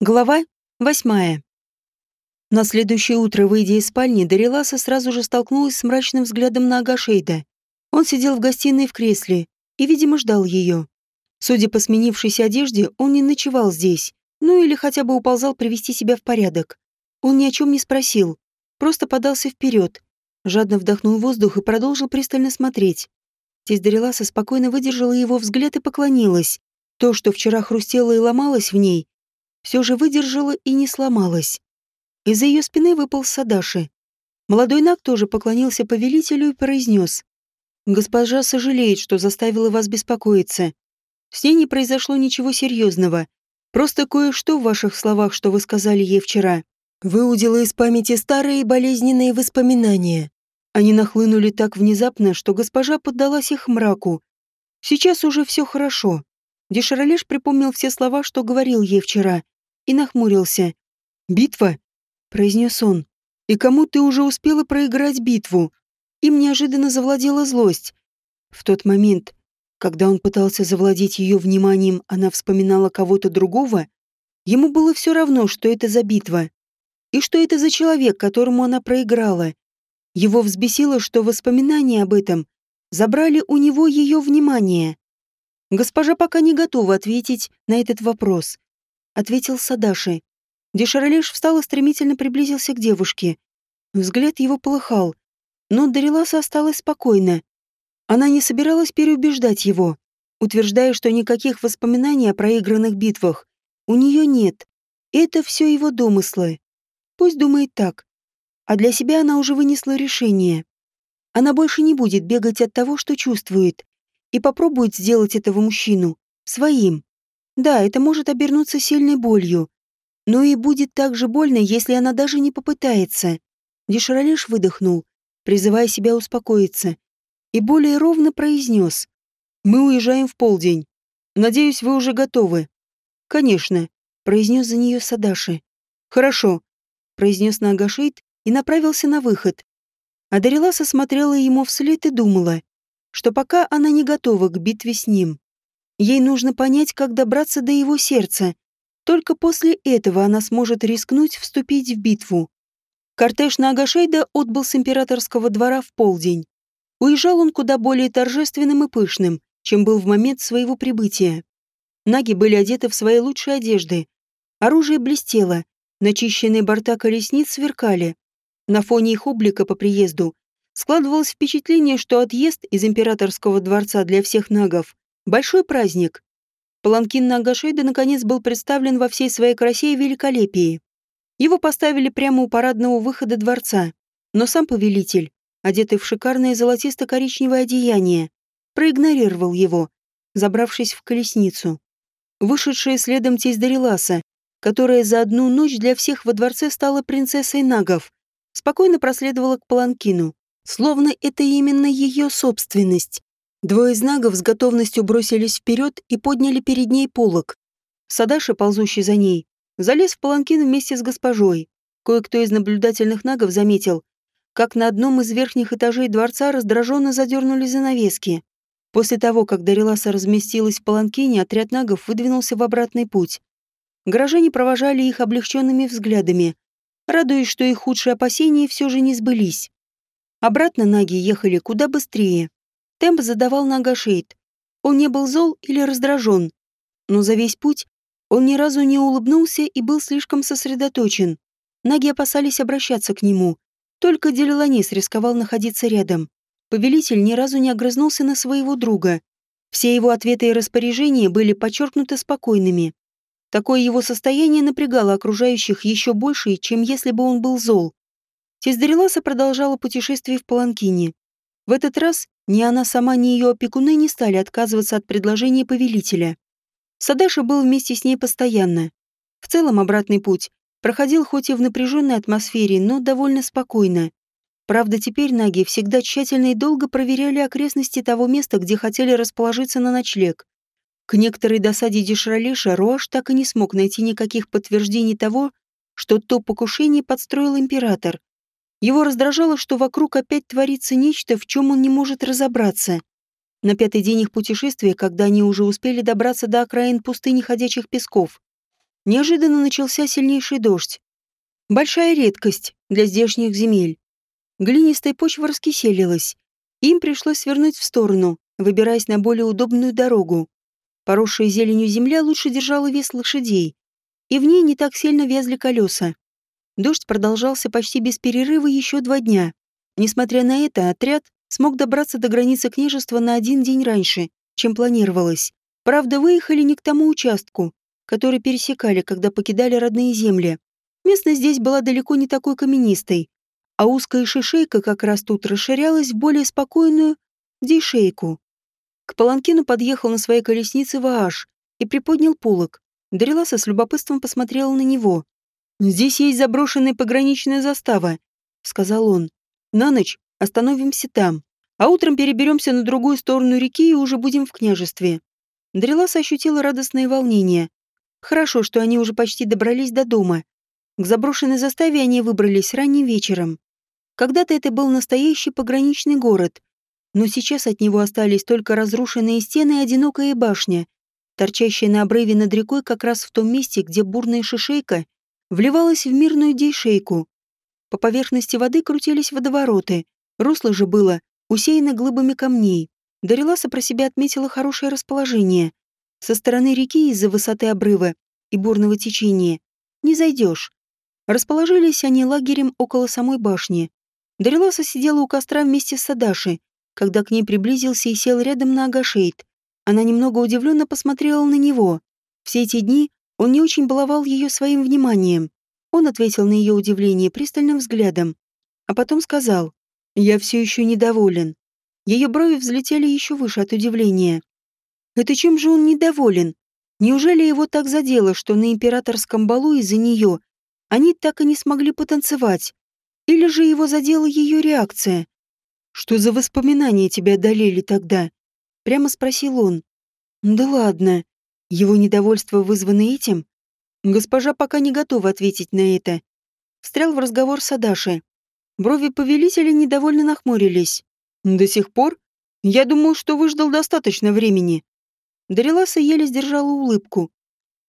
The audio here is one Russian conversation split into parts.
Глава восьмая. На следующее утро, выйдя из спальни, Дариласа сразу же столкнулась с мрачным взглядом на Агашейда. Он сидел в гостиной в кресле и, видимо, ждал ее. Судя по сменившейся одежде, он не ночевал здесь, ну или хотя бы уползал привести себя в порядок. Он ни о чем не спросил, просто подался вперед, жадно вдохнул воздух и продолжил пристально смотреть. Тесть Дариласа спокойно выдержала его взгляд и поклонилась. То, что вчера хрустело и ломалось в ней, все же выдержала и не сломалась. Из-за ее спины выпал Садаши. Молодой Наг тоже поклонился повелителю и произнес. «Госпожа сожалеет, что заставила вас беспокоиться. С ней не произошло ничего серьезного. Просто кое-что в ваших словах, что вы сказали ей вчера, выудило из памяти старые болезненные воспоминания. Они нахлынули так внезапно, что госпожа поддалась их мраку. Сейчас уже все хорошо. Деширалеш припомнил все слова, что говорил ей вчера, и нахмурился. «Битва?» — произнес он. «И кому ты уже успела проиграть битву?» Им неожиданно завладела злость. В тот момент, когда он пытался завладеть ее вниманием, она вспоминала кого-то другого, ему было все равно, что это за битва. И что это за человек, которому она проиграла. Его взбесило, что воспоминания об этом забрали у него ее внимание. Госпожа пока не готова ответить на этот вопрос ответил Садаши. Дешаралеш встал и стремительно приблизился к девушке. Взгляд его полыхал, но Дариласа осталась спокойна. Она не собиралась переубеждать его, утверждая, что никаких воспоминаний о проигранных битвах у нее нет. Это все его домыслы. Пусть думает так. А для себя она уже вынесла решение. Она больше не будет бегать от того, что чувствует, и попробует сделать этого мужчину своим. Да, это может обернуться сильной болью. Но и будет так же больно, если она даже не попытается. Деширалеш выдохнул, призывая себя успокоиться, и более ровно произнес. «Мы уезжаем в полдень. Надеюсь, вы уже готовы». «Конечно», — произнес за нее Садаши. «Хорошо», — произнес Нагашейд и направился на выход. А Дариласа смотрела ему вслед и думала, что пока она не готова к битве с ним. Ей нужно понять, как добраться до его сердца. Только после этого она сможет рискнуть вступить в битву. Кортеж Нагашейда отбыл с императорского двора в полдень. Уезжал он куда более торжественным и пышным, чем был в момент своего прибытия. Наги были одеты в свои лучшие одежды. Оружие блестело, начищенные борта колесниц сверкали. На фоне их облика по приезду складывалось впечатление, что отъезд из императорского дворца для всех нагов Большой праздник. Паланкин Нагашейда наконец был представлен во всей своей красе и великолепии. Его поставили прямо у парадного выхода дворца, но сам повелитель, одетый в шикарное золотисто-коричневое одеяние, проигнорировал его, забравшись в колесницу. Вышедшая следом тесть Дариласа, которая за одну ночь для всех во дворце стала принцессой Нагов, спокойно проследовала к Паланкину, словно это именно ее собственность. Двое из нагов с готовностью бросились вперед и подняли перед ней полог. Садаша, ползущий за ней, залез в паланкин вместе с госпожой. Кое-кто из наблюдательных нагов заметил, как на одном из верхних этажей дворца раздраженно задернули занавески. После того, как Дариласа разместилась в паланкине, отряд нагов выдвинулся в обратный путь. Горожане провожали их облегченными взглядами, радуясь, что их худшие опасения все же не сбылись. Обратно наги ехали куда быстрее. Темп задавал Нагашейд. Он не был зол или раздражен, но за весь путь он ни разу не улыбнулся и был слишком сосредоточен. Наги опасались обращаться к нему. Только Делиланис рисковал находиться рядом. Повелитель ни разу не огрызнулся на своего друга. Все его ответы и распоряжения были подчеркнуты спокойными. Такое его состояние напрягало окружающих еще больше, чем если бы он был зол. Тездареласа продолжала путешествие в Паланкине. В этот раз ни она сама, ни ее опекуны не стали отказываться от предложения повелителя. Садаша был вместе с ней постоянно. В целом обратный путь проходил хоть и в напряженной атмосфере, но довольно спокойно. Правда, теперь наги всегда тщательно и долго проверяли окрестности того места, где хотели расположиться на ночлег. К некоторой досаде Дешралеша Руаш так и не смог найти никаких подтверждений того, что то покушение подстроил император, его раздражало, что вокруг опять творится нечто, в чем он не может разобраться. На пятый день их путешествия, когда они уже успели добраться до окраин пустыни ходячих песков, неожиданно начался сильнейший дождь. Большая редкость для здешних земель. Глинистая почва раскиселилась. Им пришлось свернуть в сторону, выбираясь на более удобную дорогу. Поросшая зеленью земля лучше держала вес лошадей, и в ней не так сильно вязли колеса. Дождь продолжался почти без перерыва еще два дня. Несмотря на это, отряд смог добраться до границы княжества на один день раньше, чем планировалось. Правда, выехали не к тому участку, который пересекали, когда покидали родные земли. Местность здесь была далеко не такой каменистой, а узкая шишейка как раз тут расширялась в более спокойную дейшейку. К паланкину подъехал на своей колеснице Вааш и приподнял полог. Дариласа с любопытством посмотрела на него. «Здесь есть заброшенная пограничная застава», — сказал он. «На ночь остановимся там, а утром переберемся на другую сторону реки и уже будем в княжестве». Дариласа ощутила радостное волнение. Хорошо, что они уже почти добрались до дома. К заброшенной заставе они выбрались ранним вечером. Когда-то это был настоящий пограничный город, но сейчас от него остались только разрушенные стены и одинокая башня, торчащая на обрыве над рекой как раз в том месте, где бурная шишейка вливалась в мирную дейшейку. По поверхности воды крутились водовороты, русло же было усеяно глыбами камней. Дариласа про себя отметила хорошее расположение. Со стороны реки из-за высоты обрыва и бурного течения не зайдешь. Расположились они лагерем около самой башни. Дариласа сидела у костра вместе с Садаши, когда к ней приблизился и сел рядом на Агашейд. Она немного удивленно посмотрела на него. Все эти дни он не очень баловал ее своим вниманием. Он ответил на ее удивление пристальным взглядом, а потом сказал, «Я все еще недоволен». Ее брови взлетели еще выше от удивления. Это чем же он недоволен? Неужели его так задело, что на императорском балу из-за нее они так и не смогли потанцевать? Или же его задела ее реакция? «Что за воспоминания тебя одолели тогда?» Прямо спросил он. «Да ладно. Его недовольство вызвано этим?» Госпожа пока не готова ответить на это. Встрял в разговор с Адашей. Брови повелителя недовольно нахмурились. «До сих пор? Я думал, что выждал достаточно времени». Дариласа еле сдержала улыбку.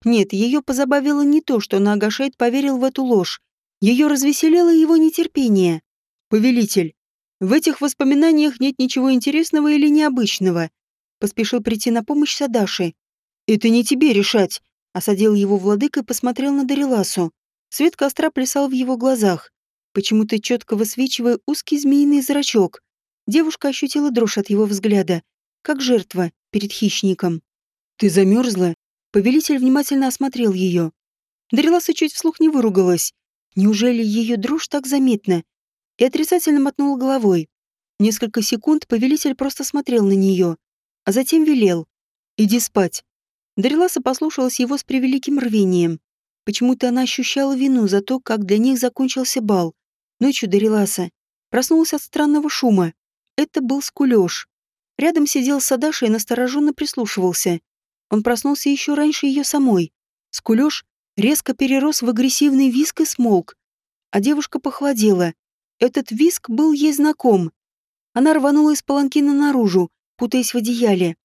Нет, ее позабавило не то, что Нагашейд поверил в эту ложь, ее развеселило его нетерпение. «Повелитель, в этих воспоминаниях нет ничего интересного или необычного», поспешил прийти на помощь Садаши. «Это не тебе решать», осадил его владыка и посмотрел на Дариласу. Свет костра плясал в его глазах, почему-то четко высвечивая узкий змеиный зрачок. Девушка ощутила дрожь от его взгляда, как жертва перед хищником. «Ты замерзла?» Повелитель внимательно осмотрел ее. Дариласа чуть вслух не выругалась. Неужели ее дрожь так заметна? И отрицательно мотнула головой. Несколько секунд повелитель просто смотрел на нее, а затем велел. «Иди спать». Дариласа послушалась его с превеликим рвением. Почему-то она ощущала вину за то, как для них закончился бал. Ночью Дариласа проснулась от странного шума. Это был скулёж. Рядом сидел Садаша и настороженно прислушивался. Он проснулся еще раньше ее самой. Скулёж резко перерос в агрессивный виск и смолк. А девушка похолодела. Этот виск был ей знаком. Она рванула из паланкина наружу, путаясь в одеяле.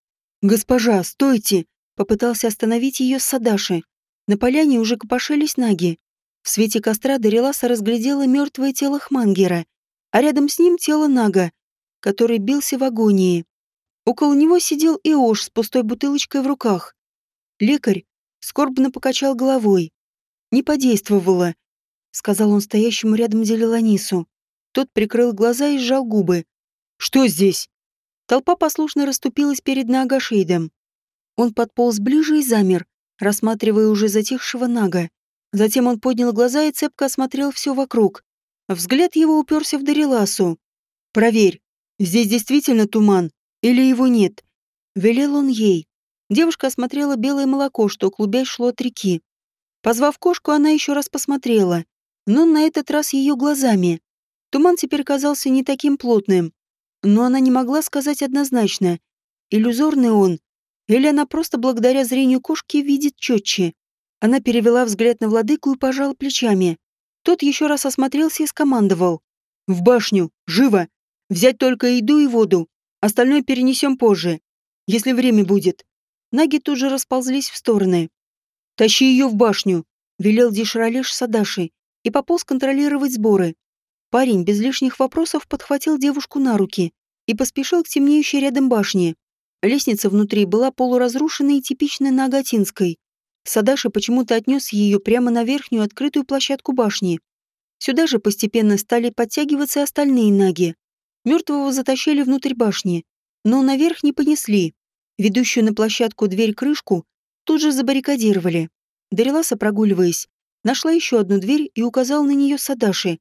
«Госпожа, стойте!» Попытался остановить ее Садаши. На поляне уже копошились наги. В свете костра Дариласа разглядела мертвое тело Хмангера, а рядом с ним тело Нага, который бился в агонии. Около него сидел Иош с пустой бутылочкой в руках. Лекарь скорбно покачал головой. «Не подействовало», — сказал он стоящему рядом Делиланису. Тот прикрыл глаза и сжал губы. «Что здесь?» Толпа послушно расступилась перед Нагашейдом. Он подполз ближе и замер, рассматривая уже затихшего Нага. Затем он поднял глаза и цепко осмотрел все вокруг. Взгляд его уперся в Дариласу. «Проверь, здесь действительно туман или его нет?» Велел он ей. Девушка осмотрела белое молоко, что клубясь шло от реки. Позвав кошку, она еще раз посмотрела, но на этот раз ее глазами. Туман теперь казался не таким плотным, но она не могла сказать однозначно, иллюзорный он или она просто благодаря зрению кошки видит четче. Она перевела взгляд на владыку и пожала плечами. Тот еще раз осмотрелся и скомандовал. «В башню! Живо! Взять только еду и воду. Остальное перенесем позже, если время будет». Наги тут же расползлись в стороны. «Тащи ее в башню», — велел Дишралеш Садаши и пополз контролировать сборы. Парень без лишних вопросов подхватил девушку на руки и поспешил к темнеющей рядом башне. Лестница внутри была полуразрушенной и типичной на Агатинской. Садаши почему-то отнес ее прямо на верхнюю открытую площадку башни. Сюда же постепенно стали подтягиваться остальные наги. Мертвого затащили внутрь башни, но наверх не понесли. Ведущую на площадку дверь-крышку тут же забаррикадировали. Дариласа, прогуливаясь, нашла еще одну дверь и указала на нее Садаши.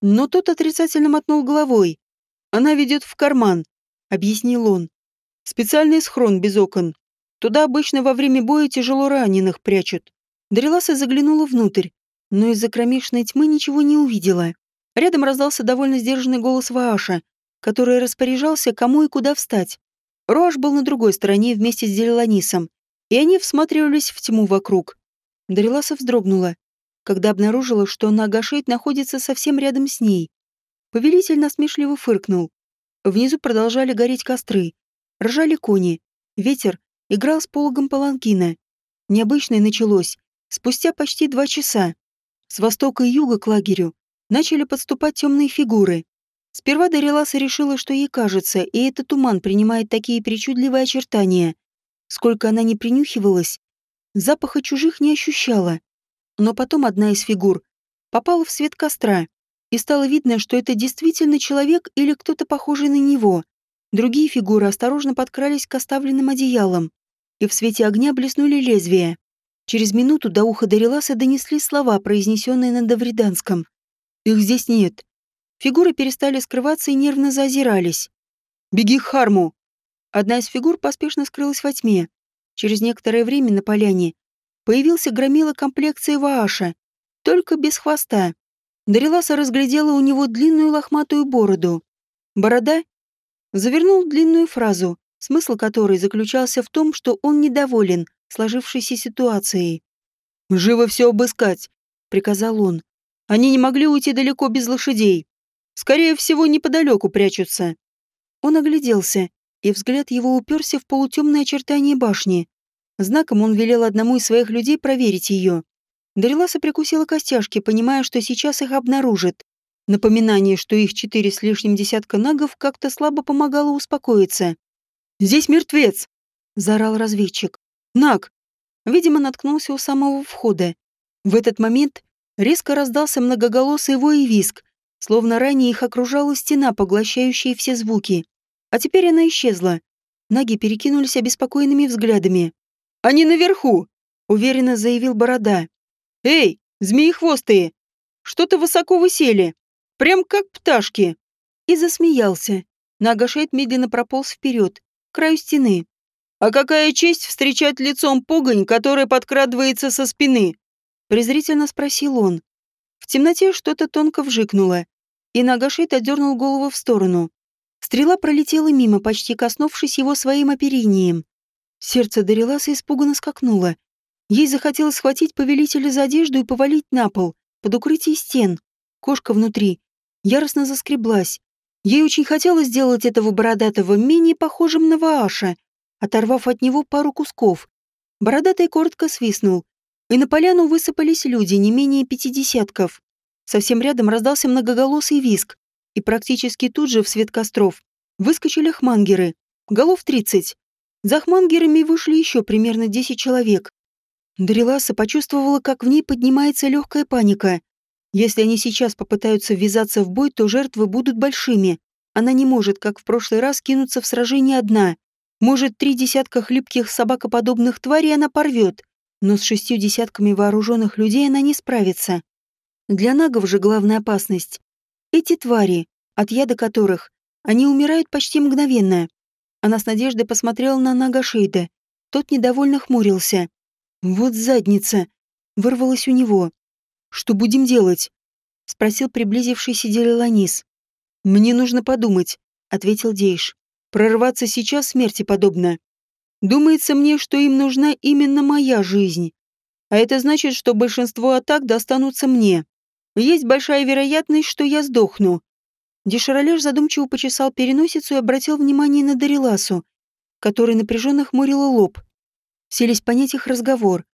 Но тот отрицательно мотнул головой. «Она ведет в карман», — объяснил он. «Специальный схрон без окон. Туда обычно во время боя тяжело раненых прячут». Дариласа заглянула внутрь, но из-за кромешной тьмы ничего не увидела. Рядом раздался довольно сдержанный голос Вааша, который распоряжался, кому и куда встать. Роаш был на другой стороне вместе с Делеланисом, и они всматривались в тьму вокруг. Дариласа вздрогнула, когда обнаружила, что Нагашейт находится совсем рядом с ней. Повелитель насмешливо фыркнул. Внизу продолжали гореть костры. Ржали кони. Ветер играл с пологом паланкина. Необычное началось спустя почти два часа. С востока и юга к лагерю начали подступать темные фигуры. Сперва Дариласа решила, что ей кажется, и этот туман принимает такие причудливые очертания. Сколько она не принюхивалась, запаха чужих не ощущала. Но потом одна из фигур попала в свет костра, и стало видно, что это действительно человек или кто-то похожий на него. Другие фигуры осторожно подкрались к оставленным одеялам, и в свете огня блеснули лезвия. Через минуту до уха Дариласа донесли слова, произнесенные на Давриданском. «Их здесь нет. Фигуры перестали скрываться и нервно зазирались. «Беги к Харму!» Одна из фигур поспешно скрылась во тьме. Через некоторое время на поляне появился громила комплекции Вааша, только без хвоста. Дариласа разглядела у него длинную лохматую бороду. Борода завернул длинную фразу, смысл которой заключался в том, что он недоволен сложившейся ситуацией. «Живо все обыскать», — приказал он. «Они не могли уйти далеко без лошадей. Скорее всего, неподалеку прячутся. Он огляделся, и взгляд его уперся в полутемное очертание башни. Знаком он велел одному из своих людей проверить ее. Дариласа прикусила костяшки, понимая, что сейчас их обнаружат. Напоминание, что их четыре с лишним десятка нагов как-то слабо помогало успокоиться. «Здесь мертвец!» — заорал разведчик. «Наг!» Видимо, наткнулся у самого входа. В этот момент резко раздался многоголосый вой и виск, Словно ранее их окружала стена, поглощающая все звуки. А теперь она исчезла. Наги перекинулись обеспокоенными взглядами. «Они наверху!» — уверенно заявил Борода. «Эй, змеи-хвостые! Что-то высоко высели! Прям как пташки!» И засмеялся. Нагашет медленно прополз вперед, к краю стены. «А какая честь встречать лицом погонь, которая подкрадывается со спины?» Презрительно спросил он. В темноте что-то тонко вжикнуло и Нагашит отдернул голову в сторону. Стрела пролетела мимо, почти коснувшись его своим оперением. Сердце Дариласа испуганно скакнуло. Ей захотелось схватить повелителя за одежду и повалить на пол, под укрытие стен. Кошка внутри яростно заскреблась. Ей очень хотелось сделать этого бородатого менее похожим на Вааша, оторвав от него пару кусков. Бородатый коротко свистнул, и на поляну высыпались люди, не менее пяти десятков. Совсем рядом раздался многоголосый виск, и практически тут же в свет костров выскочили хмангеры. Голов тридцать. За хмангерами вышли еще примерно десять человек. Дариласа почувствовала, как в ней поднимается легкая паника. Если они сейчас попытаются ввязаться в бой, то жертвы будут большими. Она не может, как в прошлый раз, кинуться в сражение одна. Может, три десятка хлипких собакоподобных тварей она порвет, но с шестью десятками вооруженных людей она не справится. Для нагов же главная опасность — эти твари, от яда которых они умирают почти мгновенно. Она с надеждой посмотрела на Нага Шейда. Тот недовольно хмурился. «Вот задница!» — вырвалось у него. «Что будем делать?» — спросил приблизившийся Делеланис. «Мне нужно подумать», — ответил Дейш. «Прорваться сейчас смерти подобно. Думается мне, что им нужна именно моя жизнь. А это значит, что большинство атак достанутся мне. Есть большая вероятность, что я сдохну. Деширалеш задумчиво почесал переносицу и обратил внимание на Дариласу, который напряженно хмурила лоб. Селись понять их разговор.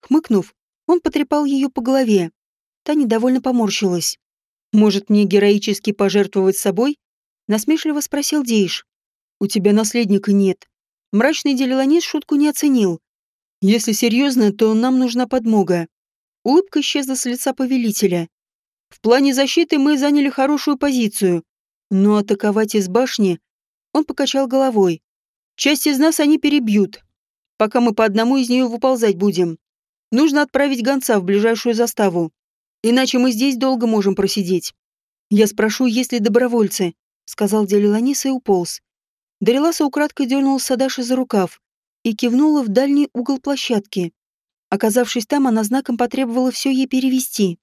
Хмыкнув, он потрепал ее по голове. Та недовольно поморщилась. «Может, мне героически пожертвовать собой?» Насмешливо спросил Дейш. «У тебя наследника нет». Мрачный Делиланис шутку не оценил. «Если серьезно, то нам нужна подмога». Улыбка исчезла с лица повелителя. «В плане защиты мы заняли хорошую позицию, но атаковать из башни...» Он покачал головой. «Часть из нас они перебьют, пока мы по одному из нее выползать будем. Нужно отправить гонца в ближайшую заставу. Иначе мы здесь долго можем просидеть. Я спрошу, есть ли добровольцы, сказал Делиланис и уполз. Дариласа украдкой дернула Садаши за рукав и кивнула в дальний угол площадки. Оказавшись там, она знаком потребовала все ей перевести.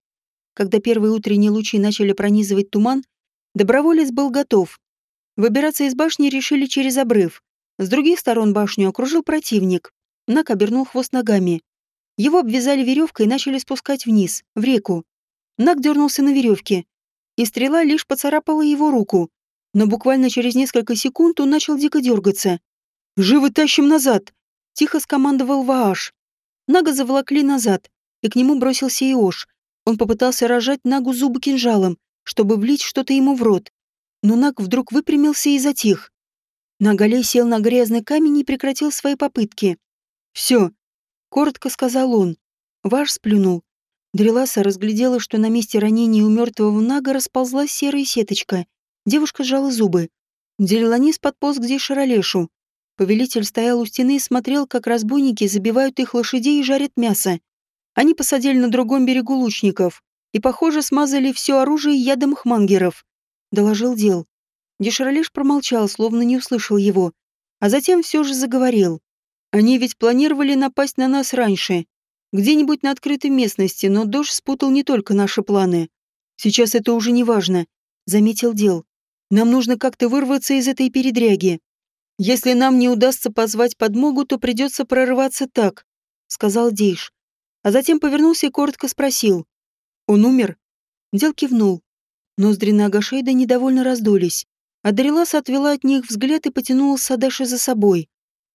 Когда первые утренние лучи начали пронизывать туман, доброволец был готов. Выбираться из башни решили через обрыв. С других сторон башню окружил противник. Нак обернул хвост ногами. Его обвязали веревкой и начали спускать вниз, в реку. Нак дернулся на веревке, и стрела лишь поцарапала его руку. Но буквально через несколько секунд он начал дико дергаться. «Живо тащим назад!» — тихо скомандовал Вааш. Нага заволокли назад, и к нему бросился Иош. Он попытался рожать Нагу зубы кинжалом, чтобы влить что-то ему в рот. Но Наг вдруг выпрямился и затих. Нагалей сел на грязный камень и прекратил свои попытки. «Все, Коротко сказал он. Ваш сплюнул. Дреласа разглядела, что на месте ранения у мертвого Нага расползлась серая сеточка. Девушка сжала зубы. Делиланис подполз к Шаролешу. Повелитель стоял у стены и смотрел, как разбойники забивают их лошадей и жарят мясо. Они посадили на другом берегу лучников и, похоже, смазали все оружие ядом хмангеров. Доложил дел. Деширалеш промолчал, словно не услышал его, а затем все же заговорил. Они ведь планировали напасть на нас раньше, где-нибудь на открытой местности, но дождь спутал не только наши планы. Сейчас это уже не важно, заметил Дел. Нам нужно как-то вырваться из этой передряги. Если нам не удастся позвать подмогу, то придется прорываться так, сказал Дейш. А затем повернулся и коротко спросил. Он умер? Дел кивнул. Ноздри Нагашейда недовольно раздулись. А Дариласа отвела от них взгляд и потянула Садаши за собой.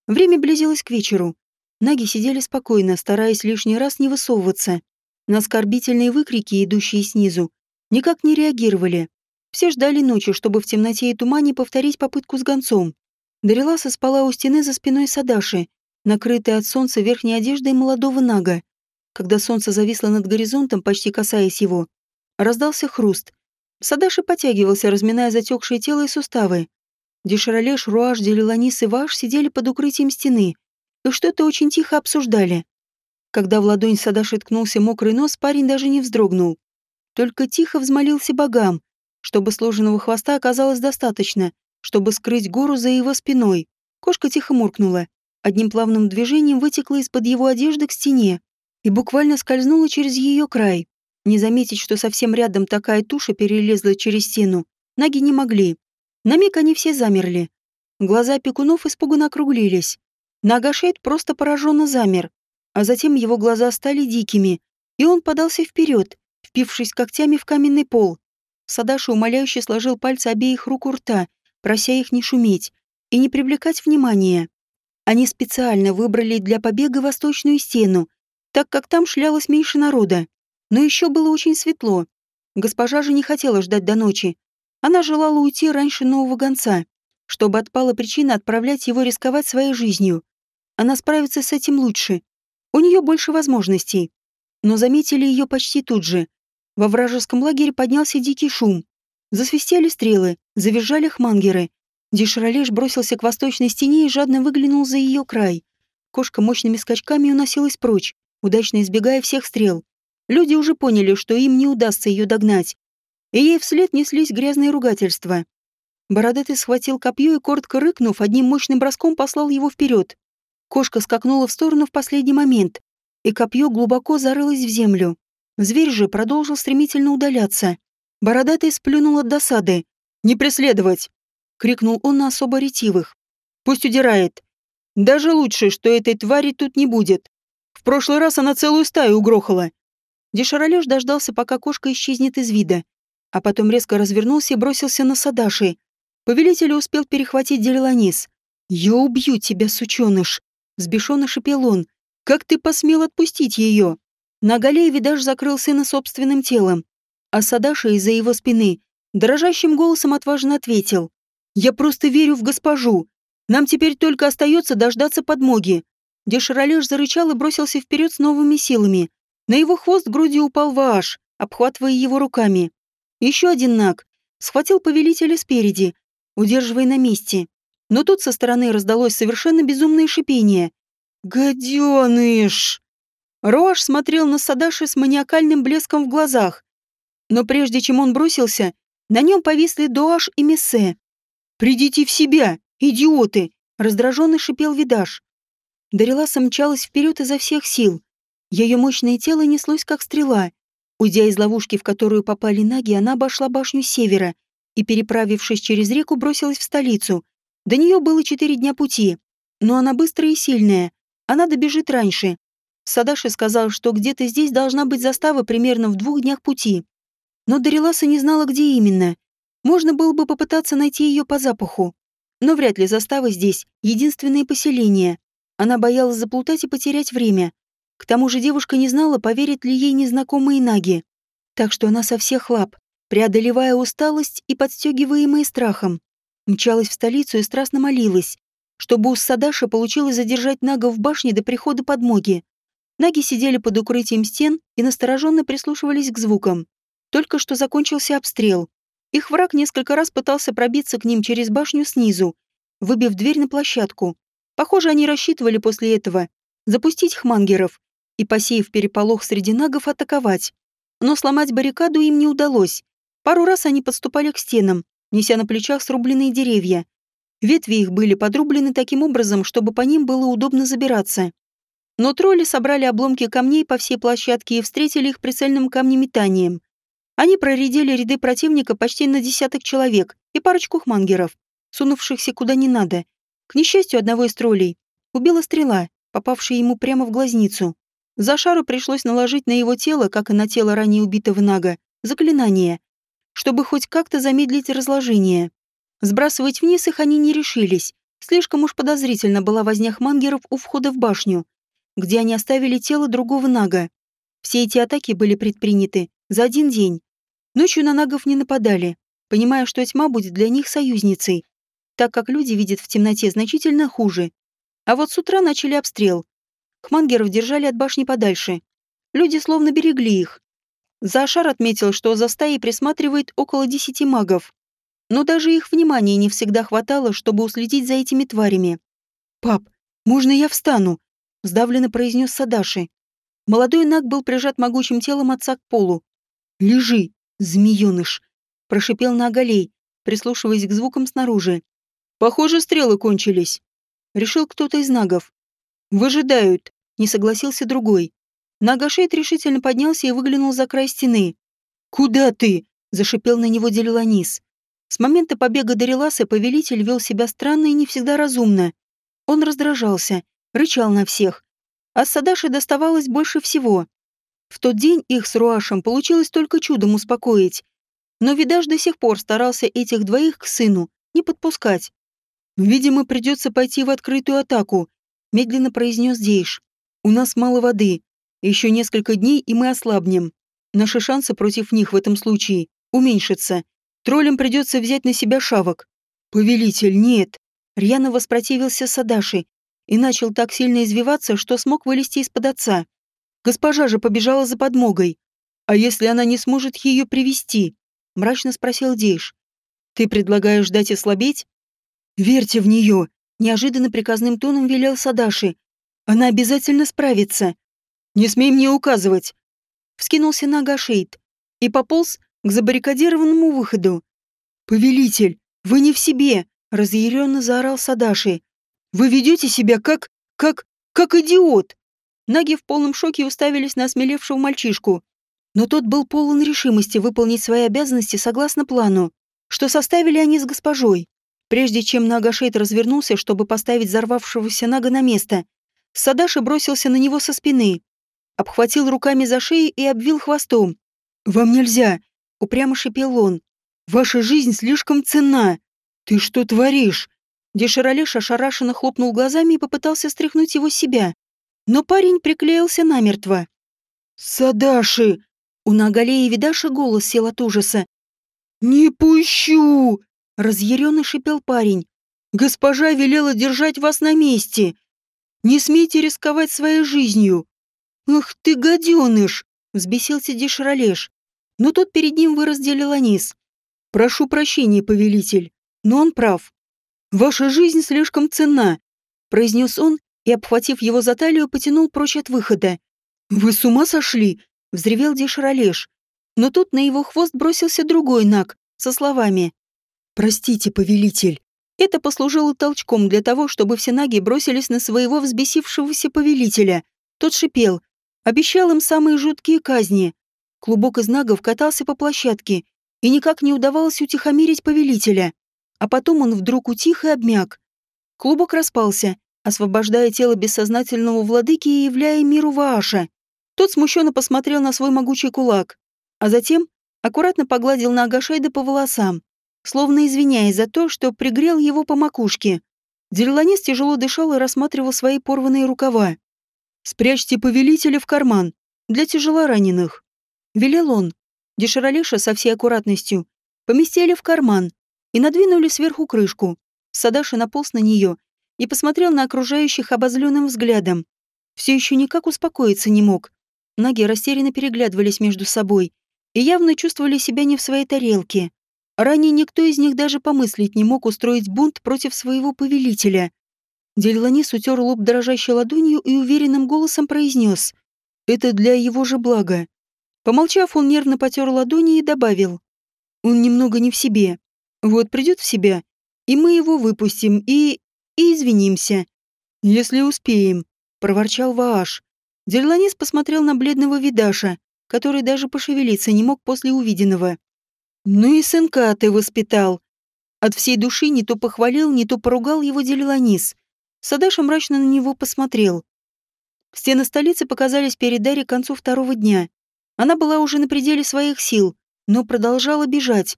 Время близилось к вечеру. Наги сидели спокойно, стараясь лишний раз не высовываться. На оскорбительные выкрики, идущие снизу, никак не реагировали. Все ждали ночи, чтобы в темноте и тумане повторить попытку с гонцом. Дариласа спала у стены за спиной Садаши, накрытая от солнца верхней одеждой молодого нага. Когда солнце зависло над горизонтом, почти касаясь его, раздался хруст. Садаши потягивался, разминая затекшее тело и суставы. Деширалеш, Руаш, Делиланис и Ваш сидели под укрытием стены и что-то очень тихо обсуждали. Когда в ладонь Садаши ткнулся мокрый нос, парень даже не вздрогнул. Только тихо взмолился богам, чтобы сложенного хвоста оказалось достаточно, чтобы скрыть гору за его спиной. Кошка тихо муркнула. Одним плавным движением вытекла из-под его одежды к стене и буквально скользнула через ее край. Не заметить, что совсем рядом такая туша перелезла через стену, ноги не могли. На миг они все замерли. Глаза пекунов испуганно округлились. Нагашейд просто пораженно замер, а затем его глаза стали дикими, и он подался вперед, впившись когтями в каменный пол. Садаши умоляюще сложил пальцы обеих рук у рта, прося их не шуметь и не привлекать внимания. Они специально выбрали для побега восточную стену, так как там шлялось меньше народа. Но еще было очень светло. Госпожа же не хотела ждать до ночи, она желала уйти раньше нового гонца, чтобы отпала причина отправлять его рисковать своей жизнью. Она справится с этим лучше. У нее больше возможностей. Но заметили ее почти тут же. Во вражеском лагере поднялся дикий шум. Засвистели стрелы, завизжали хмангеры. Дишралеш бросился к восточной стене и жадно выглянул за ее край. Кошка мощными скачками уносилась прочь, удачно избегая всех стрел. Люди уже поняли, что им не удастся ее догнать, и ей вслед неслись грязные ругательства. Бородатый схватил копье и, коротко рыкнув, одним мощным броском послал его вперед. Кошка скакнула в сторону в последний момент, и копье глубоко зарылось в землю. Зверь же продолжил стремительно удаляться. Бородатый сплюнул от досады. «Не преследовать!» — крикнул он на особо ретивых. «Пусть удирает. Даже лучше, что этой твари тут не будет. В прошлый раз она целую стаю угрохала». Дешаролеш дождался, пока кошка исчезнет из вида, а потом резко развернулся и бросился на Садаши. Повелитель успел перехватить Делиланис. «Я убью тебя, сученыш!» Взбешенно шипел он. Как ты посмел отпустить ее?» На Галее Видаш закрыл сына собственным телом, а Садаша из-за его спины дрожащим голосом отважно ответил. «Я просто верю в госпожу. Нам теперь только остается дождаться подмоги». Деширалеш зарычал и бросился вперед с новыми силами. На его хвост грудью упал Вааш, обхватывая его руками. Еще один наг схватил повелителя спереди, удерживая на месте. Но тут со стороны раздалось совершенно безумное шипение. «Гаденыш!» Роаш смотрел на Садаши с маниакальным блеском в глазах. Но прежде чем он бросился, на нем повисли Дуаш и Мессе. «Придите в себя, идиоты!» — раздраженно шипел Видаш. Дариласа мчалась вперед изо всех сил. Ее мощное тело неслось, как стрела. Уйдя из ловушки, в которую попали наги, она обошла башню севера и, переправившись через реку, бросилась в столицу. До нее было четыре дня пути. Но она быстрая и сильная. Она добежит раньше. Садаши сказал, что где-то здесь должна быть застава примерно в двух днях пути. Но Дариласа не знала, где именно. Можно было бы попытаться найти ее по запаху. Но вряд ли застава здесь — единственное поселение. Она боялась заплутать и потерять время. К тому же девушка не знала, поверят ли ей незнакомые наги. Так что она со всех лап, преодолевая усталость и подстегиваемая страхом, мчалась в столицу и страстно молилась, чтобы у Садаша получилось задержать нага в башне до прихода подмоги. Наги сидели под укрытием стен и настороженно прислушивались к звукам. Только что закончился обстрел. Их враг несколько раз пытался пробиться к ним через башню снизу, выбив дверь на площадку. Похоже, они рассчитывали после этого запустить хмангеров и, посеяв переполох среди нагов, атаковать. Но сломать баррикаду им не удалось. Пару раз они подступали к стенам, неся на плечах срубленные деревья. Ветви их были подрублены таким образом, чтобы по ним было удобно забираться. Но тролли собрали обломки камней по всей площадке и встретили их прицельным камнеметанием. Они проредили ряды противника почти на десяток человек и парочку хмангеров, сунувшихся куда не надо. К несчастью одного из троллей убила стрела, попавшая ему прямо в глазницу. За шару пришлось наложить на его тело, как и на тело ранее убитого Нага, заклинание, чтобы хоть как-то замедлить разложение. Сбрасывать вниз их они не решились. Слишком уж подозрительно была возня хмангеров у входа в башню, где они оставили тело другого Нага. Все эти атаки были предприняты за один день, Ночью на нагов не нападали, понимая, что тьма будет для них союзницей, так как люди видят в темноте значительно хуже. А вот с утра начали обстрел. Хмангеров держали от башни подальше. Люди словно берегли их. Зашар отметил, что за стаей присматривает около десяти магов. Но даже их внимания не всегда хватало, чтобы уследить за этими тварями. «Пап, можно я встану?» — сдавленно произнес Садаши. Молодой наг был прижат могучим телом отца к полу. «Лежи, «Змеёныш!» — прошипел на оголей, прислушиваясь к звукам снаружи. «Похоже, стрелы кончились», — решил кто-то из нагов. «Выжидают», — не согласился другой. Нагашейт решительно поднялся и выглянул за край стены. «Куда ты?» — зашипел на него Делиланис. С момента побега Дариласа повелитель вел себя странно и не всегда разумно. Он раздражался, рычал на всех. А Садаши доставалось больше всего. В тот день их с Руашем получилось только чудом успокоить. Но Видаш до сих пор старался этих двоих к сыну не подпускать. «Видимо, придется пойти в открытую атаку», — медленно произнес Дейш. «У нас мало воды. Еще несколько дней, и мы ослабнем. Наши шансы против них в этом случае уменьшатся. Троллям придется взять на себя шавок». «Повелитель, нет!» Рьяно воспротивился Садаши и начал так сильно извиваться, что смог вылезти из-под отца. Госпожа же побежала за подмогой. А если она не сможет ее привести? Мрачно спросил Дейш. Ты предлагаешь ждать ослабеть? Верьте в нее. Неожиданно приказным тоном велел Садаши. Она обязательно справится. Не смей мне указывать. Вскинулся на Агашейд и пополз к забаррикадированному выходу. «Повелитель, вы не в себе!» — разъяренно заорал Садаши. «Вы ведете себя как... как... как идиот!» Наги в полном шоке уставились на осмелевшего мальчишку. Но тот был полон решимости выполнить свои обязанности согласно плану, что составили они с госпожой. Прежде чем Нагашейт развернулся, чтобы поставить взорвавшегося Нага на место, Садаши бросился на него со спины, обхватил руками за шею и обвил хвостом. «Вам нельзя!» — упрямо шипел он. «Ваша жизнь слишком ценна! Ты что творишь?» Деширалеш ошарашенно хлопнул глазами и попытался стряхнуть его с себя но парень приклеился намертво. «Садаши!» У Нагалея Видаша голос сел от ужаса. «Не пущу!» — разъяренно шипел парень. «Госпожа велела держать вас на месте. Не смейте рисковать своей жизнью». «Ах ты, гаденыш!» — взбесился Деширалеш. Но тут перед ним вырос Делиланис. «Прошу прощения, повелитель, но он прав. Ваша жизнь слишком ценна», — произнес он и, обхватив его за талию, потянул прочь от выхода. «Вы с ума сошли?» — взревел Деширалеш. Но тут на его хвост бросился другой наг со словами. «Простите, повелитель». Это послужило толчком для того, чтобы все наги бросились на своего взбесившегося повелителя. Тот шипел. Обещал им самые жуткие казни. Клубок из нагов катался по площадке, и никак не удавалось утихомирить повелителя. А потом он вдруг утих и обмяк. Клубок распался, освобождая тело бессознательного владыки и являя миру Вааша. Тот смущенно посмотрел на свой могучий кулак, а затем аккуратно погладил на Агашейда по волосам, словно извиняясь за то, что пригрел его по макушке. Дерланис тяжело дышал и рассматривал свои порванные рукава. «Спрячьте повелителя в карман для тяжелораненых», — велел он. Деширалеша со всей аккуратностью поместили в карман и надвинули сверху крышку. Садаши наполз на нее и посмотрел на окружающих обозленным взглядом. Все еще никак успокоиться не мог. Ноги растерянно переглядывались между собой и явно чувствовали себя не в своей тарелке. Ранее никто из них даже помыслить не мог устроить бунт против своего повелителя. Дельланис утер лоб дрожащей ладонью и уверенным голосом произнес «Это для его же блага». Помолчав, он нервно потер ладони и добавил «Он немного не в себе. Вот придет в себя, и мы его выпустим, и... и извинимся. Если успеем», — проворчал Вааш. Дерланис посмотрел на бледного Видаша, который даже пошевелиться не мог после увиденного. «Ну и сынка ты воспитал!» От всей души не то похвалил, не то поругал его Дерланис. Садаша мрачно на него посмотрел. Стены столицы показались перед Дарьей к концу второго дня. Она была уже на пределе своих сил, но продолжала бежать.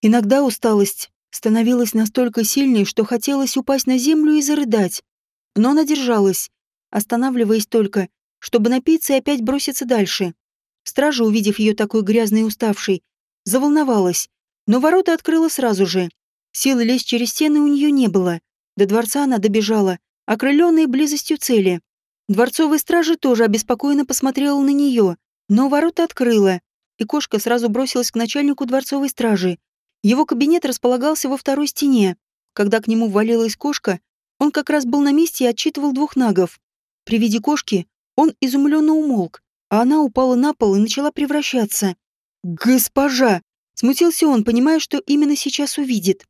Иногда усталость становилась настолько сильной, что хотелось упасть на землю и зарыдать. Но она держалась, останавливаясь только, чтобы напиться и опять броситься дальше. Стража, увидев ее такой грязной и уставшей, заволновалась, но ворота открыла сразу же. Силы лезть через стены у нее не было. До дворца она добежала, окрыленная близостью цели. Дворцовая стража тоже обеспокоенно посмотрела на нее, но ворота открыла, и кошка сразу бросилась к начальнику дворцовой стражи. Его кабинет располагался во второй стене. Когда к нему ввалилась кошка, он как раз был на месте и отчитывал двух нагов. При виде кошки он изумленно умолк, а она упала на пол и начала превращаться. «Госпожа!» — смутился он, понимая, что именно сейчас увидит.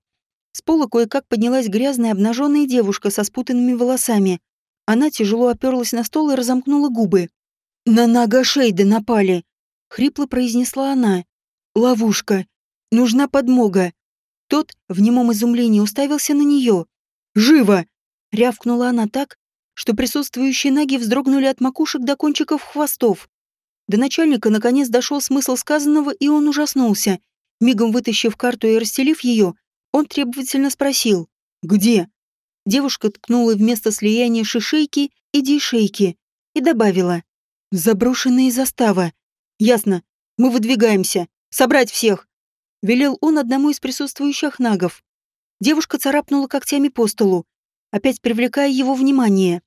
С пола кое-как поднялась грязная обнаженная девушка со спутанными волосами. Она тяжело оперлась на стол и разомкнула губы. «На нога Шейда напали!» — хрипло произнесла она. «Ловушка! Нужна подмога!» Тот в немом изумлении уставился на нее. «Живо!» — рявкнула она так, что присутствующие наги вздрогнули от макушек до кончиков хвостов. До начальника наконец дошел смысл сказанного, и он ужаснулся. Мигом вытащив карту и расстелив ее, он требовательно спросил «Где?». Девушка ткнула вместо слияния шишейки и дейшейки и добавила «Заброшенная застава. Ясно. Мы выдвигаемся. Собрать всех!» Велел он одному из присутствующих нагов. Девушка царапнула когтями по столу, опять привлекая его внимание.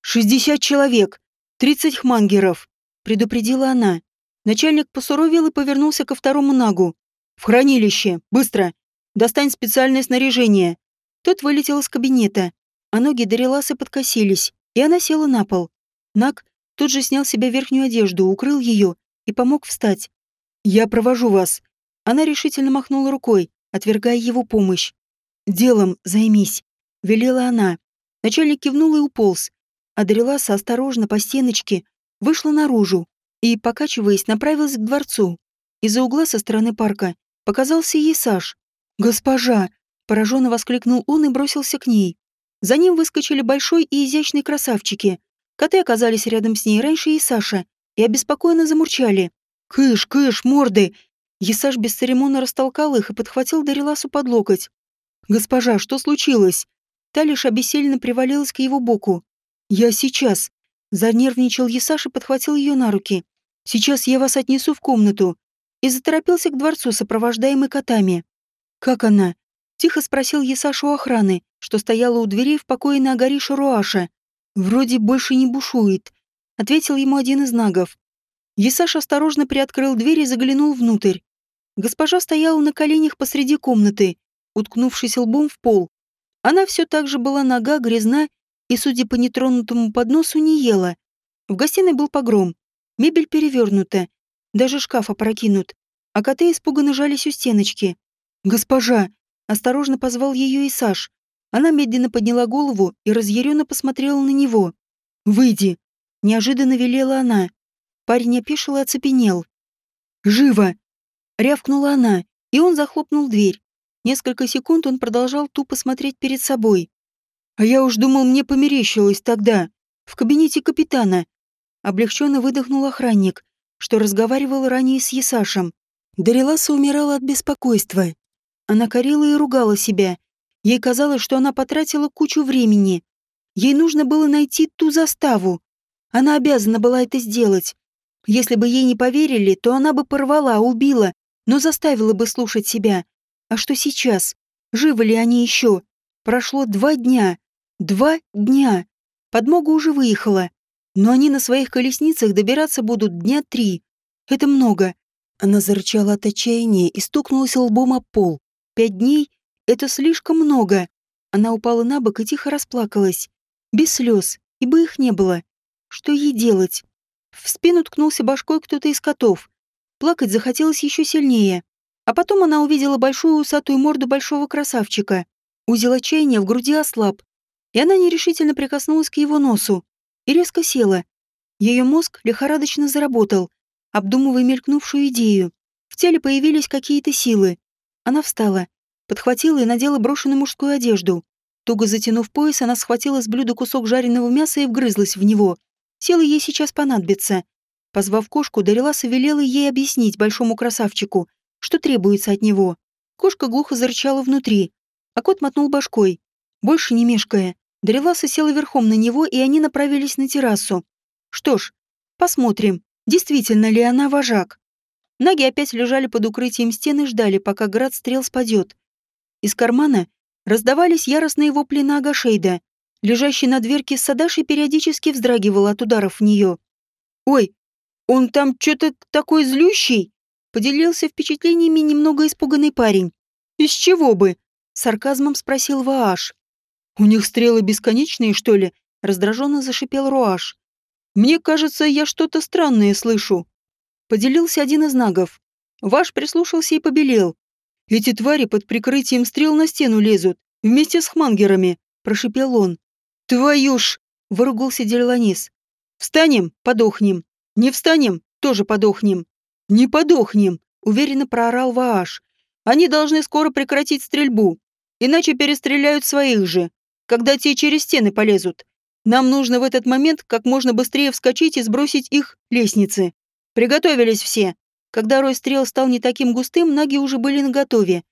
«Шестьдесят человек! Тридцать хмангеров!» — предупредила она. Начальник посуровил и повернулся ко второму нагу. «В хранилище! Быстро! Достань специальное снаряжение!» Тот вылетел из кабинета, а ноги Дариласы подкосились, и она села на пол. Наг тут же снял с себя верхнюю одежду, укрыл ее и помог встать. «Я провожу вас». Она решительно махнула рукой, отвергая его помощь. «Делом займись», велела она. Начальник кивнул и уполз, а Дариласа осторожно по стеночке вышла наружу и, покачиваясь, направилась к дворцу. Из-за угла со стороны парка показался ей Саш. «Госпожа!» – пораженно воскликнул он и бросился к ней. За ним выскочили большой и изящный красавчики. Коты оказались рядом с ней раньше и Саша, и обеспокоенно замурчали. «Кыш, кыш, морды!» Есаш бесцеремонно растолкал их и подхватил Дариласу под локоть. «Госпожа, что случилось?» Та лишь обессиленно привалилась к его боку. «Я сейчас», — Занервничал Есаш и подхватил ее на руки. «Сейчас я вас отнесу в комнату». И заторопился к дворцу, сопровождаемый котами. «Как она?» — тихо спросил Есаш у охраны, что стояла у дверей в покое на горе Шаруаша. «Вроде больше не бушует», — ответил ему один из нагов. Есаш осторожно приоткрыл дверь и заглянул внутрь. Госпожа стояла на коленях посреди комнаты, уткнувшись лбом в пол. Она все так же была нога, грязна и, судя по нетронутому подносу, не ела. В гостиной был погром. Мебель перевернута, даже шкаф опрокинут, а коты испуганно жались у стеночки. «Госпожа!» — осторожно позвал ее и Саш. Она медленно подняла голову и разъяренно посмотрела на него. «Выйди!» — неожиданно велела она. Парень опешил и оцепенел. «Живо!» — рявкнула она, и он захлопнул дверь. Несколько секунд он продолжал тупо смотреть перед собой. А я уж думал, мне померещилось тогда, в кабинете капитана. Облегченно выдохнул охранник, что разговаривал ранее с Есашем. Дариласа умирала от беспокойства. Она корила и ругала себя. Ей казалось, что она потратила кучу времени. Ей нужно было найти ту заставу. Она обязана была это сделать. Если бы ей не поверили, то она бы порвала, убила, но заставила бы слушать себя. А что сейчас? Живы ли они еще? Прошло два дня. Два дня. Подмога уже выехала. Но они на своих колесницах добираться будут дня три. Это много. Она зарычала от отчаяния и стукнулась лбом об пол. Пять дней — это слишком много. Она упала на бок и тихо расплакалась. Без слез, ибо их не было. Что ей делать? В спину ткнулся башкой кто-то из котов. Плакать захотелось еще сильнее. А потом она увидела большую усатую морду большого красавчика. Узел отчаяния в груди ослаб, и она нерешительно прикоснулась к его носу и резко села. Ее мозг лихорадочно заработал, обдумывая мелькнувшую идею. В теле появились какие-то силы. Она встала, подхватила и надела брошенную мужскую одежду. Туго затянув пояс, она схватила с блюда кусок жареного мяса и вгрызлась в него. Силы ей сейчас понадобятся. Позвав кошку, Дариласа велела ей объяснить большому красавчику, что требуется от него. Кошка глухо зарычала внутри, а кот мотнул башкой, больше не мешкая. Дариласа села верхом на него, и они направились на террасу. Что ж, посмотрим, действительно ли она вожак. Наги опять лежали под укрытием стены и ждали, пока град стрел спадет. Из кармана раздавались яростные вопли Нага Шейда. Лежащий на дверке Садаши периодически вздрагивал от ударов в нее. «Ой, он там что-то такой злющий!» Поделился впечатлениями немного испуганный парень. «Из чего бы?» — сарказмом спросил Вааш. «У них стрелы бесконечные, что ли?» — раздраженно зашипел Руаш. «Мне кажется, я что-то странное слышу». Поделился один из нагов. Ваш прислушался и побелел. «Эти твари под прикрытием стрел на стену лезут, вместе с хмангерами», — прошипел он. «Твою ж!» — выругался Дерланис. «Встанем, подохнем. Не встанем, тоже подохнем. Не подохнем», — уверенно проорал Вааш. «Они должны скоро прекратить стрельбу, иначе перестреляют своих же когда те через стены полезут. Нам нужно в этот момент как можно быстрее вскочить и сбросить их лестницы. Приготовились все. Когда рой стрел стал не таким густым, наги уже были наготове.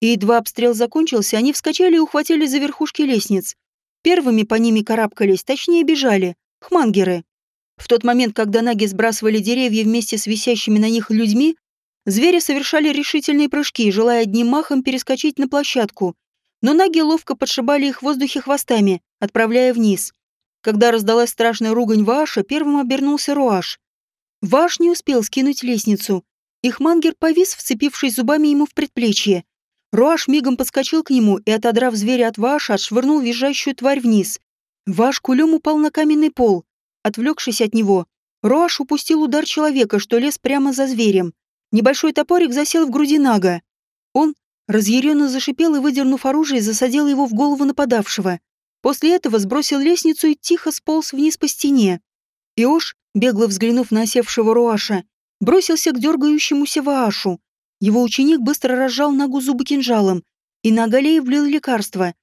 И едва обстрел закончился, они вскочили и ухватили за верхушки лестниц. Первыми по ними карабкались, точнее бежали, хмангеры. В тот момент, когда наги сбрасывали деревья вместе с висящими на них людьми, звери совершали решительные прыжки, желая одним махом перескочить на площадку но наги ловко подшибали их в воздухе хвостами, отправляя вниз. Когда раздалась страшная ругань Ваша, первым обернулся Руаш. Ваш не успел скинуть лестницу. Их мангер повис, вцепившись зубами ему в предплечье. Руаш мигом подскочил к нему и, отодрав зверя от Ваша, отшвырнул визжащую тварь вниз. Ваш кулем упал на каменный пол. Отвлекшись от него, Руаш упустил удар человека, что лез прямо за зверем. Небольшой топорик засел в груди Нага. Он, Разъяренно зашипел и, выдернув оружие, засадил его в голову нападавшего. После этого сбросил лестницу и тихо сполз вниз по стене. Иош, бегло взглянув на осевшего Руаша, бросился к дергающемуся Ваашу. Его ученик быстро разжал ногу зубы кинжалом и на Галее влил лекарство.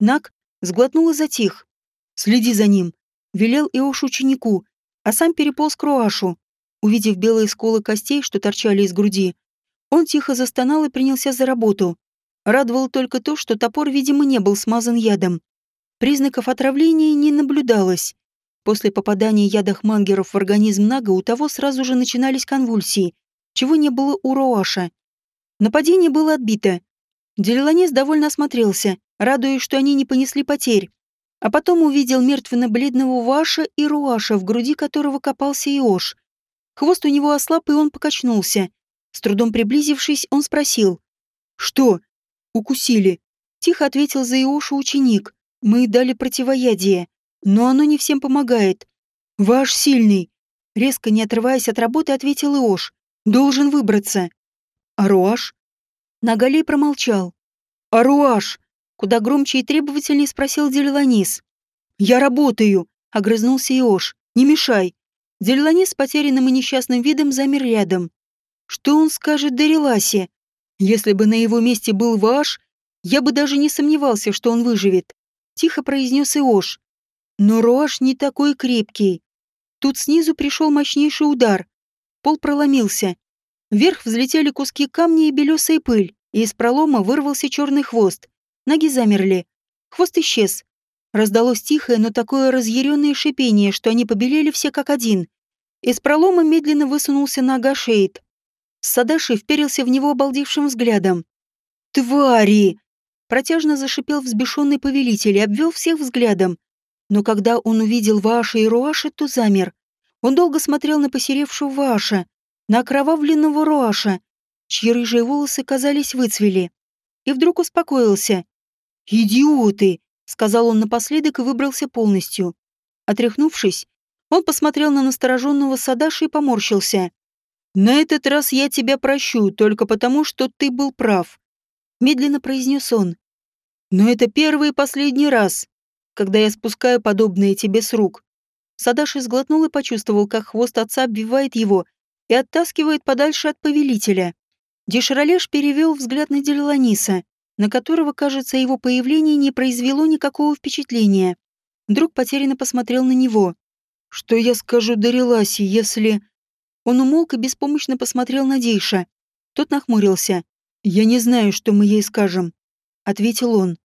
Наг сглотнул и затих. «Следи за ним», — велел Иош ученику, а сам переполз к Руашу. Увидев белые сколы костей, что торчали из груди, он тихо застонал и принялся за работу. Радовало только то, что топор, видимо, не был смазан ядом. Признаков отравления не наблюдалось. После попадания ядах мангеров в организм Нага у того сразу же начинались конвульсии, чего не было у Роаша. Нападение было отбито. Делиланес довольно осмотрелся, радуясь, что они не понесли потерь. А потом увидел мертвенно-бледного Ваша и Руаша, в груди которого копался Иош. Хвост у него ослаб, и он покачнулся. С трудом приблизившись, он спросил. «Что?» «Укусили», — тихо ответил за Иоша ученик. «Мы дали противоядие, но оно не всем помогает. Ваш сильный». Резко не отрываясь от работы, ответил Иош. «Должен выбраться». «А Руаш?» Нагалей промолчал. «А Руаш?» Куда громче и требовательнее спросил Делиланис. «Я работаю», — огрызнулся Иош. «Не мешай». Делиланис с потерянным и несчастным видом замер рядом. Что он скажет Дариласе? Если бы на его месте был Ваш, я бы даже не сомневался, что он выживет. Тихо произнес Иош. Но Роаш не такой крепкий. Тут снизу пришел мощнейший удар. Пол проломился. Вверх взлетели куски камня и белесая пыль, и из пролома вырвался черный хвост. Ноги замерли. Хвост исчез. Раздалось тихое, но такое разъяренное шипение, что они побелели все как один. Из пролома медленно высунулся нога Шейд. Садаши вперился в него обалдевшим взглядом. «Твари!» Протяжно зашипел взбешенный повелитель и обвел всех взглядом. Но когда он увидел Ваша и Руаша, то замер. Он долго смотрел на посеревшего Ваша, на окровавленного Руаша, чьи рыжие волосы, казались, выцвели. И вдруг успокоился. «Идиоты!» — сказал он напоследок и выбрался полностью. Отряхнувшись, он посмотрел на настороженного Садаши и поморщился. «На этот раз я тебя прощу, только потому, что ты был прав», — медленно произнес он. «Но это первый и последний раз, когда я спускаю подобное тебе с рук». Садаши сглотнул и почувствовал, как хвост отца обвивает его и оттаскивает подальше от повелителя. Деширалеш перевел взгляд на Делиланиса, на которого, кажется, его появление не произвело никакого впечатления. Друг потерянно посмотрел на него. «Что я скажу Дариласе, если...» Он умолк и беспомощно посмотрел на Дейша. Тот нахмурился. «Я не знаю, что мы ей скажем», — ответил он.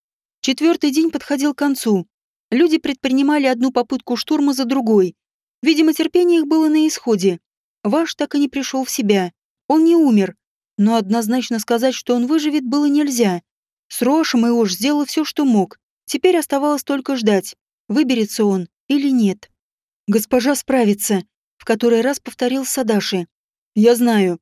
Четвертый день подходил к концу. Люди предпринимали одну попытку штурма за другой. Видимо, терпение их было на исходе. Ваш так и не пришел в себя. Он не умер. Но однозначно сказать, что он выживет, было нельзя. С Рошем Иош сделал все, что мог. Теперь оставалось только ждать, выберется он или нет. «Госпожа справится», — в который раз повторил Садаши. «Я знаю».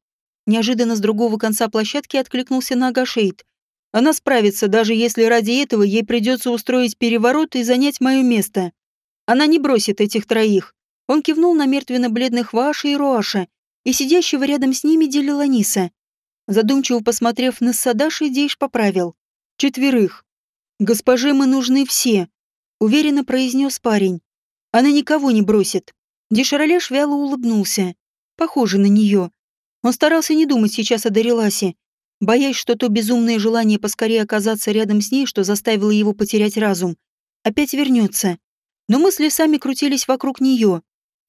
Неожиданно с другого конца площадки откликнулся на Агашейд. «Она справится, даже если ради этого ей придется устроить переворот и занять мое место. Она не бросит этих троих». Он кивнул на мертвенно-бледных Ваша и Руаша и сидящего рядом с ними Делиланиса. Задумчиво посмотрев на Садаши, Дейш поправил. Четверых. Госпоже мы нужны все, уверенно произнес парень. Она никого не бросит. Дешаролеш вяло улыбнулся. Похоже на нее. Он старался не думать сейчас о Дариласе, боясь, что то безумное желание поскорее оказаться рядом с ней, что заставило его потерять разум, опять вернется. Но мысли сами крутились вокруг нее.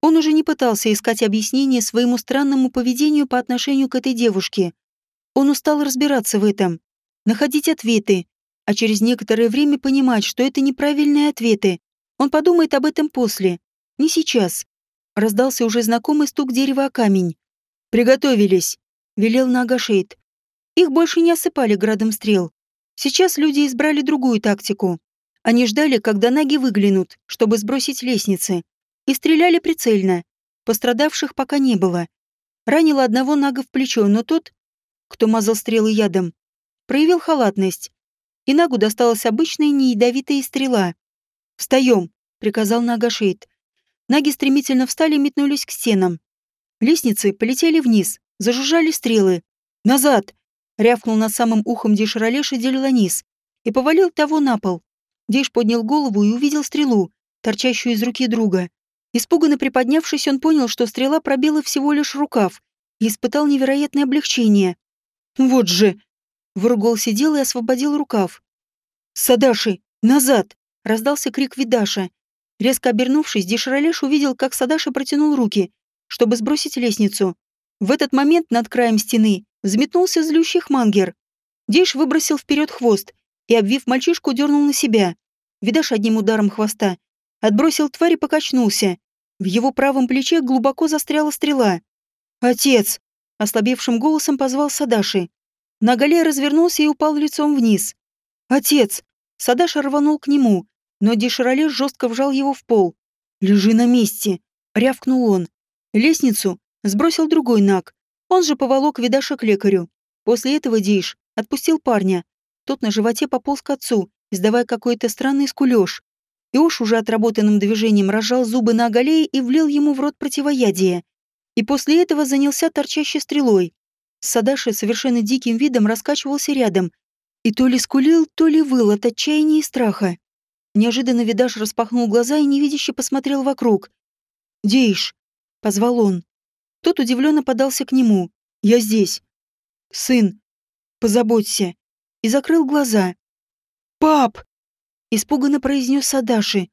Он уже не пытался искать объяснение своему странному поведению по отношению к этой девушке. Он устал разбираться в этом находить ответы, а через некоторое время понимать, что это неправильные ответы. Он подумает об этом после, не сейчас. Раздался уже знакомый стук дерева о камень. «Приготовились», — велел Нагашейд. Их больше не осыпали градом стрел. Сейчас люди избрали другую тактику. Они ждали, когда наги выглянут, чтобы сбросить лестницы, и стреляли прицельно. Пострадавших пока не было. Ранило одного нага в плечо, но тот, кто мазал стрелы ядом, проявил халатность. И Нагу досталась обычная неядовитая стрела. «Встаем!» — приказал Нагашейд. Наги стремительно встали и метнулись к стенам. Лестницы полетели вниз, зажужжали стрелы. «Назад!» — рявкнул над самым ухом Деширалеша Делиланис и повалил того на пол. Деш поднял голову и увидел стрелу, торчащую из руки друга. Испуганно приподнявшись, он понял, что стрела пробила всего лишь рукав и испытал невероятное облегчение. «Вот же!» Вругол сидел и освободил рукав. «Садаши! Назад!» — раздался крик Видаша. Резко обернувшись, Деширалеш увидел, как Садаши протянул руки, чтобы сбросить лестницу. В этот момент над краем стены взметнулся злющий мангер. Деш выбросил вперед хвост и, обвив мальчишку, дернул на себя. Видаш одним ударом хвоста Отбросил тварь и покачнулся. В его правом плече глубоко застряла стрела. «Отец!» — ослабевшим голосом позвал Садаши. Нагале развернулся и упал лицом вниз. «Отец!» — Садаша рванул к нему, но Дишароле жестко вжал его в пол. «Лежи на месте!» — рявкнул он. Лестницу сбросил другой наг. Он же поволок Видаша к лекарю. После этого Дейш отпустил парня. Тот на животе пополз к отцу, издавая какой-то странный скулёж. Иош уже отработанным движением разжал зубы на оголее и влил ему в рот противоядие. И после этого занялся торчащей стрелой. Садаши совершенно диким видом раскачивался рядом. И то ли скулил, то ли выл от отчаяния и страха. Неожиданно Видаш распахнул глаза и невидяще посмотрел вокруг. «Дейш!» — позвал он. Тот удивленно подался к нему. «Я здесь. Сын, позаботься». И закрыл глаза. «Пап!» Испуганно произнес Садаши.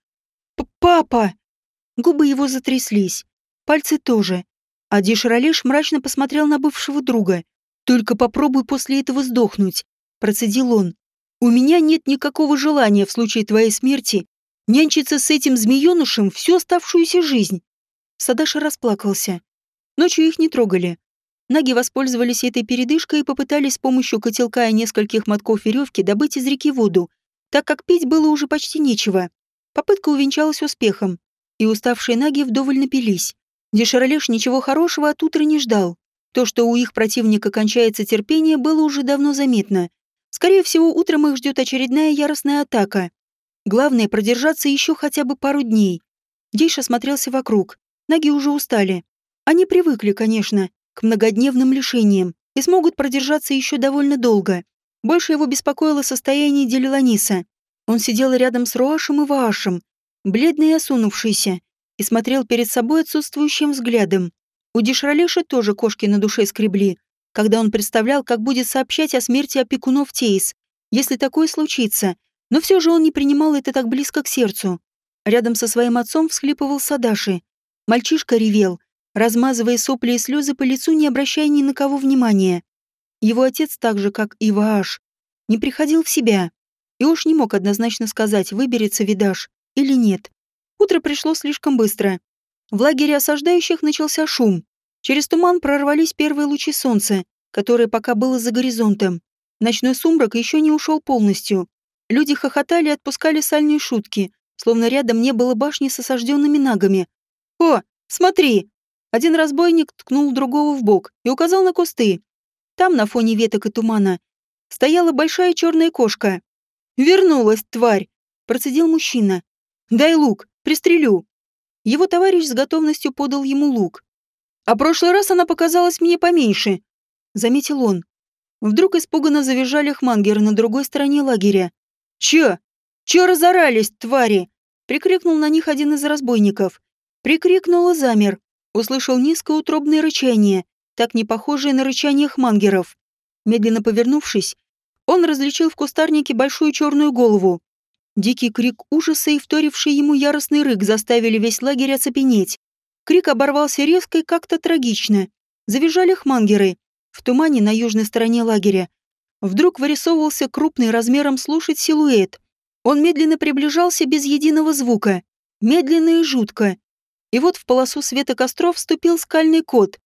«Папа!» Губы его затряслись. Пальцы тоже. А Дишралеш мрачно посмотрел на бывшего друга. «Только попробуй после этого сдохнуть», — процедил он. «У меня нет никакого желания в случае твоей смерти нянчиться с этим змеенышем всю оставшуюся жизнь». Садаши расплакался. Ночью их не трогали. Наги воспользовались этой передышкой и попытались с помощью котелка и нескольких мотков веревки добыть из реки воду, так как пить было уже почти нечего. Попытка увенчалась успехом, и уставшие наги вдоволь напились. Деширалеш ничего хорошего от утра не ждал. То, что у их противника кончается терпение, было уже давно заметно. Скорее всего, утром их ждет очередная яростная атака. Главное — продержаться еще хотя бы пару дней. Дейш осмотрелся вокруг. Наги уже устали. Они привыкли, конечно, к многодневным лишениям и смогут продержаться еще довольно долго. Больше его беспокоило состояние Делиланиса. Он сидел рядом с Роашем и Ваашем, бледный и осунувшийся, и смотрел перед собой отсутствующим взглядом. У Дишралеша тоже кошки на душе скребли, когда он представлял, как будет сообщать о смерти опекунов Тейс, если такое случится, но все же он не принимал это так близко к сердцу. Рядом со своим отцом всхлипывал Садаши. Мальчишка ревел, размазывая сопли и слезы по лицу, не обращая ни на кого внимания. Его отец, так же, как и Вааш, не приходил в себя. И уж не мог однозначно сказать, выберется Видаш или нет. Утро пришло слишком быстро. В лагере осаждающих начался шум. Через туман прорвались первые лучи солнца, которое пока было за горизонтом. Ночной сумрак еще не ушел полностью. Люди хохотали и отпускали сальные шутки, словно рядом не было башни с осажденными нагами. «О, смотри!» Один разбойник ткнул другого в бок и указал на кусты. Там, на фоне веток и тумана, стояла большая черная кошка. «Вернулась, тварь!» – процедил мужчина. «Дай лук, пристрелю». Его товарищ с готовностью подал ему лук. «А прошлый раз она показалась мне поменьше», — заметил он. Вдруг испуганно завизжали хмангеры на другой стороне лагеря. «Чё? Чё разорались, твари?» — прикрикнул на них один из разбойников. Прикрикнул и замер. Услышал низкое утробное рычание, так не похожее на рычание хмангеров. Медленно повернувшись, он различил в кустарнике большую черную голову. Дикий крик ужаса и вторивший ему яростный рык заставили весь лагерь оцепенеть. Крик оборвался резко и как-то трагично. Завизжали хмангеры. В тумане на южной стороне лагеря вдруг вырисовывался крупный размером слушать силуэт. Он медленно приближался без единого звука. Медленно и жутко. И вот в полосу света костров вступил скальный кот.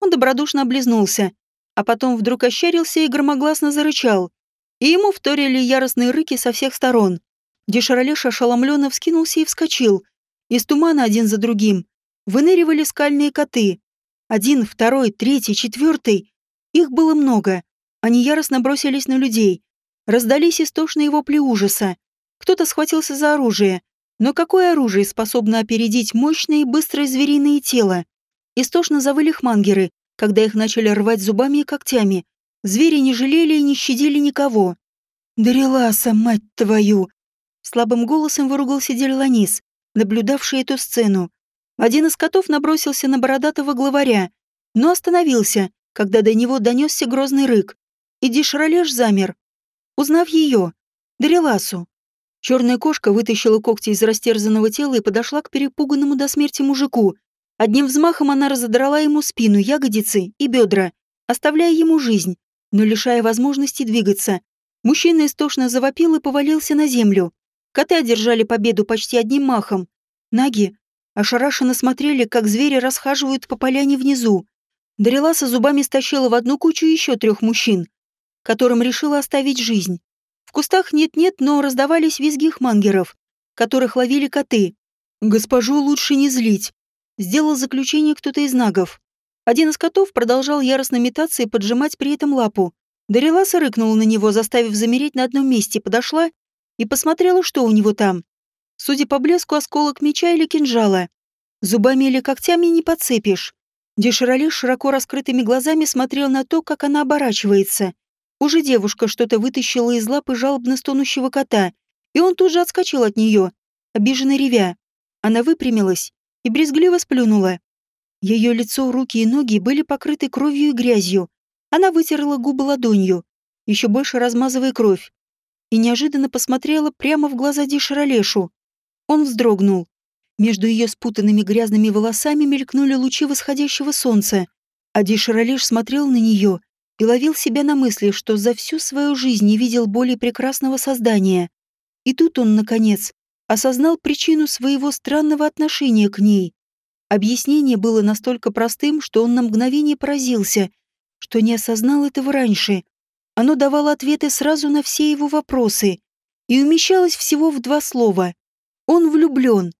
Он добродушно облизнулся, а потом вдруг ощерился и громогласно зарычал. И ему вторили яростные рыки со всех сторон. Дешаролеш ошеломленно вскинулся и вскочил. Из тумана один за другим выныривали скальные коты. Один, второй, третий, четвертый. Их было много. Они яростно бросились на людей. Раздались истошные вопли ужаса. Кто-то схватился за оружие. Но какое оружие способно опередить мощное и быстрое звериное тело? Истошно завыли хмангеры, когда их начали рвать зубами и когтями. Звери не жалели и не щадили никого. «Дариласа, мать твою!» Слабым голосом выругался Дерланис, наблюдавший эту сцену. Один из котов набросился на бородатого главаря, но остановился, когда до него донесся грозный рык. И Дишралеш замер, узнав ее, Дариласу. Черная кошка вытащила когти из растерзанного тела и подошла к перепуганному до смерти мужику, Одним взмахом она разодрала ему спину, ягодицы и бедра, оставляя ему жизнь, но лишая возможности двигаться. Мужчина истошно завопил и повалился на землю. Коты одержали победу почти одним махом, Наги ошарашенно смотрели, как звери расхаживают по поляне внизу. Дариласа зубами стащила в одну кучу еще трех мужчин, которым решила оставить жизнь. Кустах нет-нет, но раздавались визги хмангеров, которых ловили коты. «Госпожу лучше не злить», — сделал заключение кто-то из нагов. Один из котов продолжал яростно метаться и поджимать при этом лапу. Дариласа рыкнула на него, заставив замереть на одном месте, подошла и посмотрела, что у него там. Судя по блеску, осколок меча или кинжала. Зубами или когтями не подцепишь. Деширали широко раскрытыми глазами смотрел на то, как она оборачивается. Уже девушка что-то вытащила из лапы жалобно стонущего кота, и он тут же отскочил от нее, обиженно ревя. Она выпрямилась и брезгливо сплюнула. Ее лицо, руки и ноги были покрыты кровью и грязью. Она вытерла губы ладонью, еще больше размазывая кровь, и неожиданно посмотрела прямо в глаза Дишаролешу. Он вздрогнул. Между ее спутанными грязными волосами мелькнули лучи восходящего солнца, а Дишаролеш смотрел на нее и ловил себя на мысли, что за всю свою жизнь не видел более прекрасного создания. И тут он, наконец, осознал причину своего странного отношения к ней. Объяснение было настолько простым, что он на мгновение поразился, что не осознал этого раньше. Оно давало ответы сразу на все его вопросы и умещалось всего в два слова. Он влюблен.